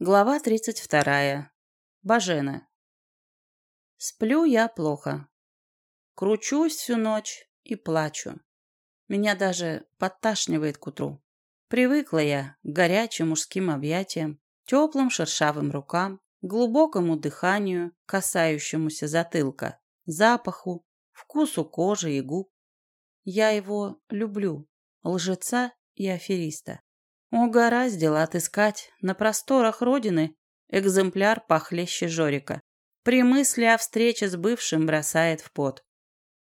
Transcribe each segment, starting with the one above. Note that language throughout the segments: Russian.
Глава 32. Бажена. Сплю я плохо. Кручусь всю ночь и плачу. Меня даже подташнивает к утру. Привыкла я к горячим мужским объятиям, теплым шершавым рукам, глубокому дыханию, касающемуся затылка, запаху, вкусу кожи и губ. Я его люблю, лжеца и афериста. Угораздило отыскать на просторах родины экземпляр похлеще Жорика. При мысли о встрече с бывшим бросает в пот.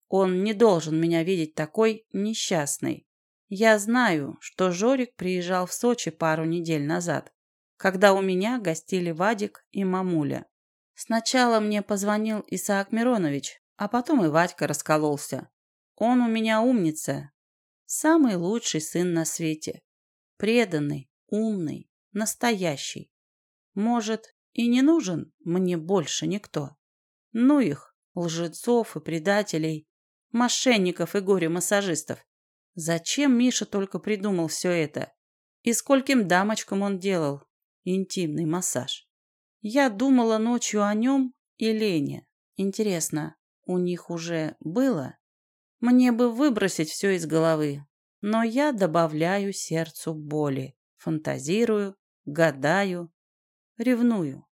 Он не должен меня видеть такой несчастной. Я знаю, что Жорик приезжал в Сочи пару недель назад, когда у меня гостили Вадик и мамуля. Сначала мне позвонил Исаак Миронович, а потом и Вадька раскололся. Он у меня умница, самый лучший сын на свете. Преданный, умный, настоящий. Может, и не нужен мне больше никто. Ну их, лжецов и предателей, мошенников и горе-массажистов. Зачем Миша только придумал все это? И скольким дамочкам он делал интимный массаж? Я думала ночью о нем и Лене. Интересно, у них уже было? Мне бы выбросить все из головы, но я добавляю сердцу боли, фантазирую, гадаю, ревную.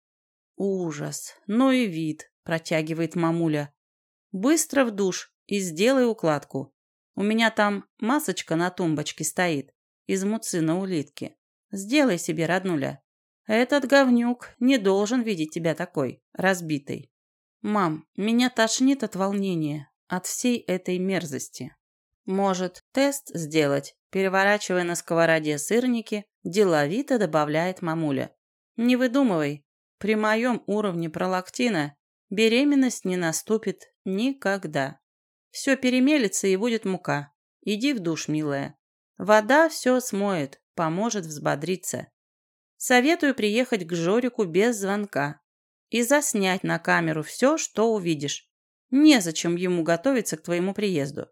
Ужас, ну и вид, протягивает мамуля. Быстро в душ и сделай укладку. У меня там масочка на тумбочке стоит из муцина улитки. Сделай себе, роднуля. Этот говнюк не должен видеть тебя такой, разбитой. Мам, меня тошнит от волнения, от всей этой мерзости. Может, тест сделать, переворачивая на сковороде сырники, деловито добавляет мамуля. Не выдумывай, при моем уровне пролактина беременность не наступит никогда. Все перемелится и будет мука. Иди в душ, милая. Вода все смоет, поможет взбодриться. Советую приехать к Жорику без звонка и заснять на камеру все, что увидишь. Незачем ему готовиться к твоему приезду.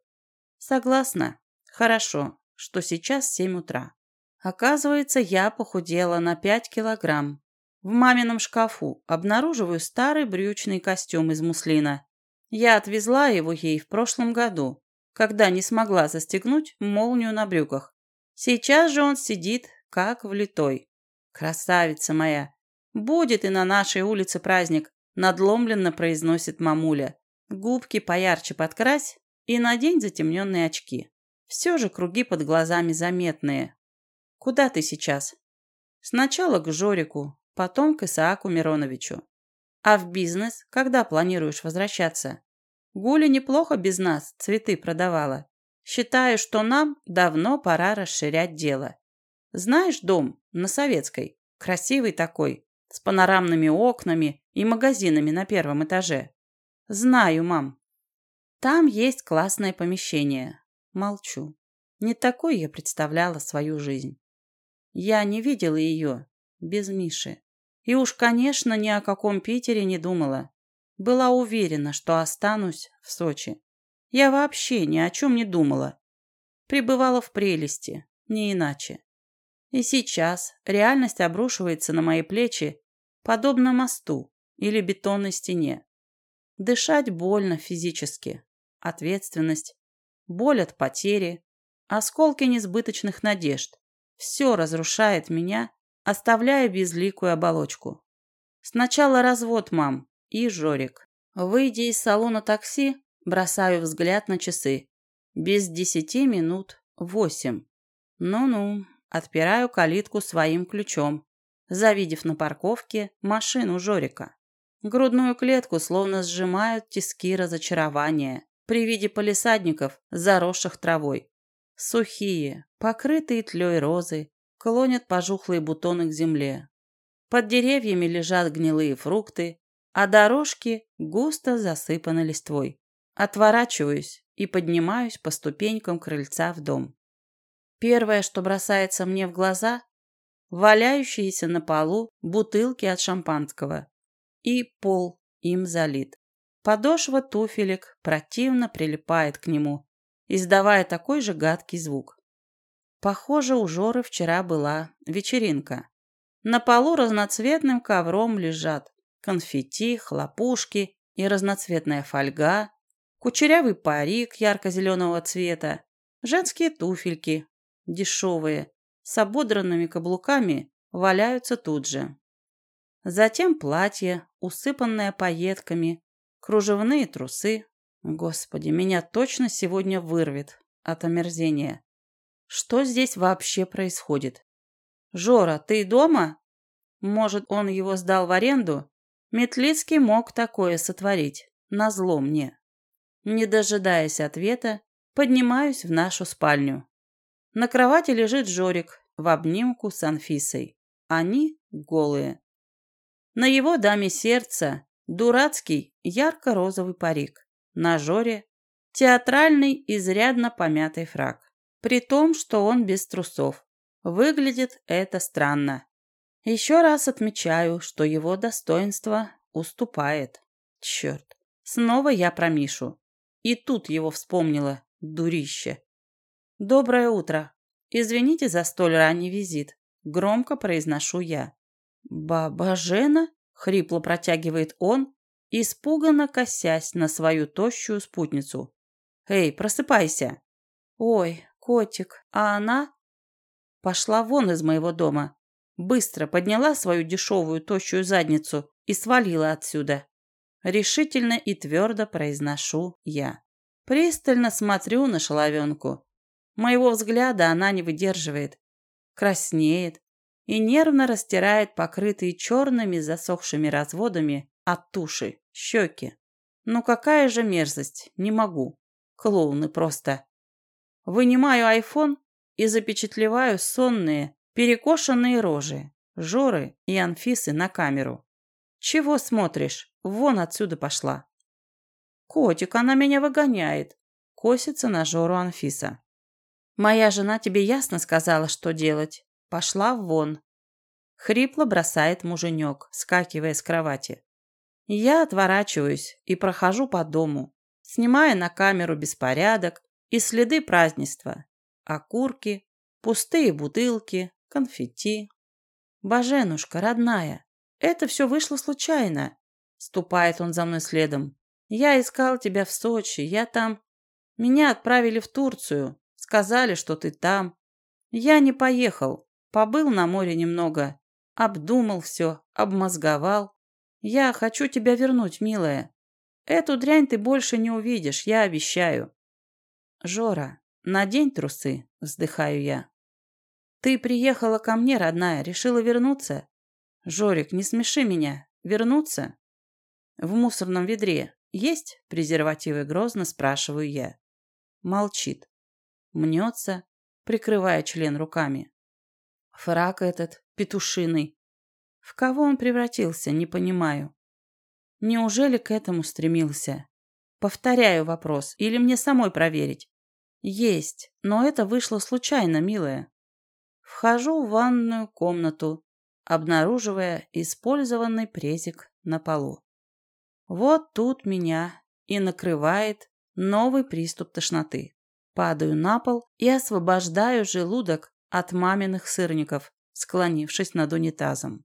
Согласна. Хорошо, что сейчас семь утра. Оказывается, я похудела на пять килограмм. В мамином шкафу обнаруживаю старый брючный костюм из муслина. Я отвезла его ей в прошлом году, когда не смогла застегнуть молнию на брюках. Сейчас же он сидит, как влитой. Красавица моя! Будет и на нашей улице праздник, надломленно произносит мамуля. Губки поярче подкрась, и надень затемненные очки. Все же круги под глазами заметные. Куда ты сейчас? Сначала к Жорику, потом к Исааку Мироновичу. А в бизнес когда планируешь возвращаться? Гуля неплохо без нас цветы продавала. Считаю, что нам давно пора расширять дело. Знаешь дом на Советской? Красивый такой, с панорамными окнами и магазинами на первом этаже. Знаю, мам. Там есть классное помещение. Молчу. Не такой я представляла свою жизнь. Я не видела ее без Миши. И уж, конечно, ни о каком Питере не думала. Была уверена, что останусь в Сочи. Я вообще ни о чем не думала. Пребывала в прелести, не иначе. И сейчас реальность обрушивается на мои плечи, подобно мосту или бетонной стене. Дышать больно физически, ответственность, боль от потери, осколки несбыточных надежд. Все разрушает меня, оставляя безликую оболочку. Сначала развод, мам, и Жорик. Выйдя из салона такси, бросаю взгляд на часы. Без десяти минут восемь. Ну-ну, отпираю калитку своим ключом, завидев на парковке машину Жорика. Грудную клетку словно сжимают тиски разочарования при виде полисадников, заросших травой. Сухие, покрытые тлей розы, клонят пожухлые бутоны к земле. Под деревьями лежат гнилые фрукты, а дорожки густо засыпаны листвой. Отворачиваюсь и поднимаюсь по ступенькам крыльца в дом. Первое, что бросается мне в глаза – валяющиеся на полу бутылки от шампанского. И пол им залит. Подошва туфелек противно прилипает к нему, издавая такой же гадкий звук. Похоже, у Жоры вчера была вечеринка. На полу разноцветным ковром лежат конфетти, хлопушки и разноцветная фольга, кучерявый парик ярко-зеленого цвета, женские туфельки, дешевые, с ободранными каблуками, валяются тут же. Затем платье, усыпанное пайетками, кружевные трусы. Господи, меня точно сегодня вырвет от омерзения. Что здесь вообще происходит? Жора, ты дома? Может, он его сдал в аренду? Метлицкий мог такое сотворить, назло мне. Не дожидаясь ответа, поднимаюсь в нашу спальню. На кровати лежит Жорик в обнимку с Анфисой. Они голые. На его даме сердца дурацкий ярко-розовый парик. На Жоре театральный изрядно помятый фраг. При том, что он без трусов. Выглядит это странно. Еще раз отмечаю, что его достоинство уступает. Черт, снова я про Мишу. И тут его вспомнила, дурище. «Доброе утро. Извините за столь ранний визит», — громко произношу я. «Баба Жена?» — хрипло протягивает он, испуганно косясь на свою тощую спутницу. «Эй, просыпайся!» «Ой, котик, а она?» Пошла вон из моего дома. Быстро подняла свою дешевую тощую задницу и свалила отсюда. Решительно и твердо произношу я. Пристально смотрю на шаловенку. Моего взгляда она не выдерживает. Краснеет и нервно растирает покрытые черными засохшими разводами от туши щеки. Ну какая же мерзость, не могу. Клоуны просто. Вынимаю айфон и запечатлеваю сонные, перекошенные рожи, Жоры и Анфисы на камеру. «Чего смотришь? Вон отсюда пошла!» «Котик, она меня выгоняет!» Косится на Жору Анфиса. «Моя жена тебе ясно сказала, что делать. Пошла вон!» Хрипло бросает муженек, скакивая с кровати. Я отворачиваюсь и прохожу по дому, снимая на камеру беспорядок и следы празднества. Окурки, пустые бутылки, конфетти. Боженушка, родная, это все вышло случайно. Ступает он за мной следом. Я искал тебя в Сочи, я там... Меня отправили в Турцию. Сказали, что ты там. Я не поехал. Побыл на море немного. Обдумал все, обмозговал. Я хочу тебя вернуть, милая. Эту дрянь ты больше не увидишь, я обещаю. Жора, надень трусы, вздыхаю я. Ты приехала ко мне, родная, решила вернуться? Жорик, не смеши меня. Вернуться? В мусорном ведре есть презервативы? Грозно спрашиваю я. Молчит. Мнется, прикрывая член руками. Фрак этот, петушиный. В кого он превратился, не понимаю. Неужели к этому стремился? Повторяю вопрос, или мне самой проверить? Есть, но это вышло случайно, милая. Вхожу в ванную комнату, обнаруживая использованный презик на полу. Вот тут меня и накрывает новый приступ тошноты. Падаю на пол и освобождаю желудок от маминых сырников, склонившись над унитазом.